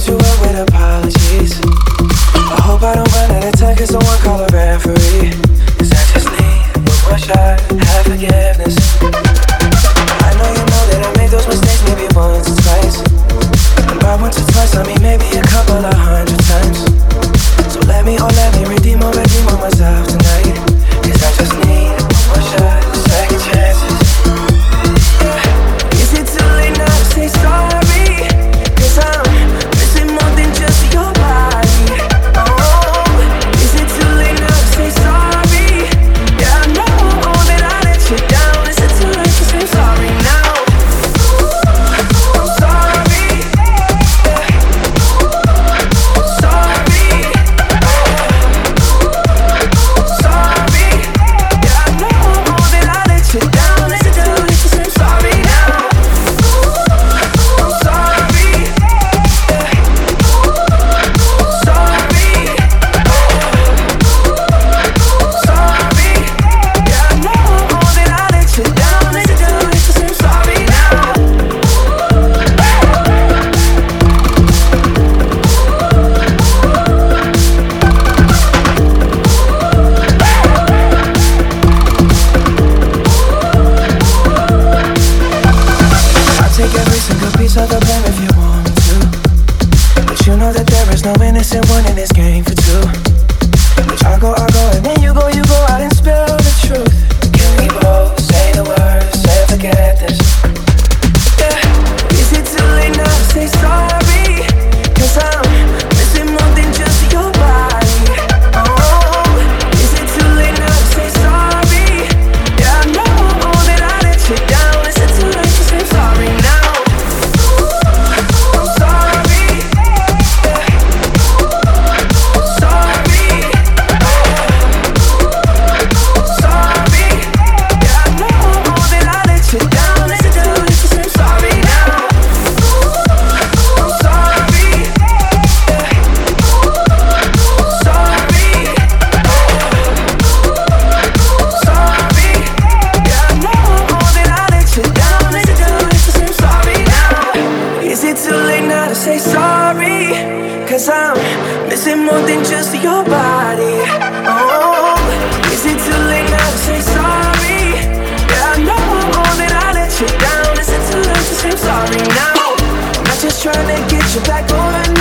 shoot you up with apologies. I hope I don't run out of time, cause someone call a referee. Cause I just need one more shot, have forgiveness. of the blame if you want to. But you know that there is no innocent one in this game. Cause I'm missing more than just your body. Oh, is it too late now to say sorry? Yeah, I know I'm wrong that I let you down. Is it too late to say sorry now? I'm not just trying to get you back on.